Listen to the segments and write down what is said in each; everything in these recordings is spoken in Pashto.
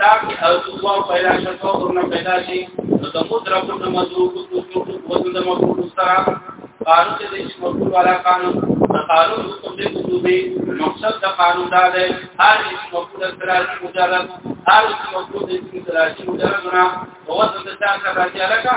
تاک او دوه پیدا شو او نه پیدا شي نو د مدرک د مضروب د څوک وزن د مفعول سره قانون د دې مفعول والا قانون د قانون حکم دې وجوبي مقصد د قانون دا دی هر هیڅ مفعول سره مجرد هر هیڅ مفعول د اسم سره مجرد نه وزن د څنګه راځي لکه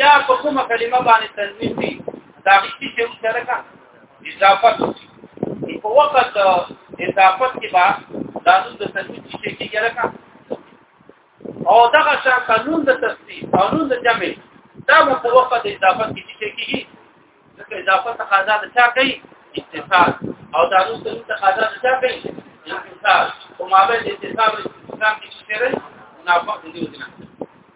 یا په کومه کلمه باندې تنوین دي دا غوښتي چې سره کا اضافه کوي په وخت اضافه کې با دا نو د تنوین چې کېږي راکا او دا شان قانون د تفسیر قانون د جمع دا په وخت اضافه کې چې کېږي ځکه اضافه تقاضا د چا کوي اتصال او دا نو د تقاضا د چا کوي اتصال او مابه د اتصال اسلام کې چې سره منافق دي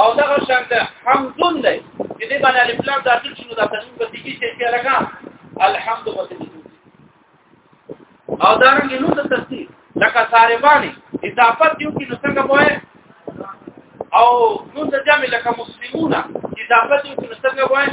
او دا شان ته حمدون دی چې دې باندې الف لام داخل شنو دا تنوین په دې کې چې لکه الحمد او دا رنګ نو د تفسیر لکه ساره باندې اضافت یو کې نو څنګه وایي او نو د جامع لکه مسلمونه اضافت یو کې نو څنګه وایي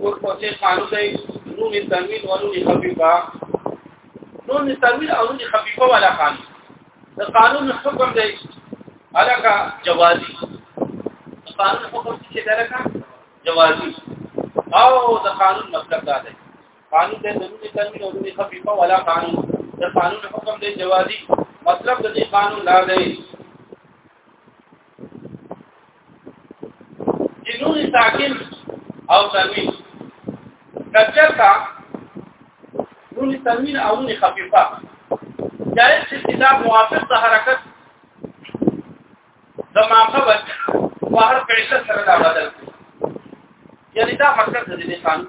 او په څه قانون دی نون تنوین او نون خفیفه نون تنوین او نون خفیفه ولا قانون د قانون حکم دی الکه جوازي قانون حکم چې درکا جوازي او د قانون مطلب دا دی قانون د نون تنوین او نون خفیفه ولا قانون د قانون حکم دی جوازي مطلب د دې قانون لا دی چې نون ساکن او تنوین کچرتا نون تنوین او نون خفیفه جائز چې دا موافق د حرکت د ماقبت په هر پیسې سره دا بدل یعنی دا مقصد د دې قانون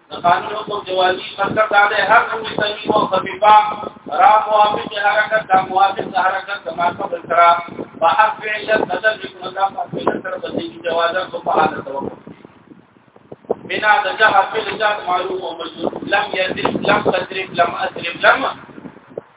د قانون حکم جوازي مطلب دا دی هر کوم تنوین او خفیفه را موافق حرکت دا موافق د حرکت د ما قبل سره په حق فعل بدل لیکل دا په فعل سره بدلې جواز او په حالت توقف بنا د جهه فعل ذات معلوم او مجهول لم يدرك لم تدرك لم ادرك لم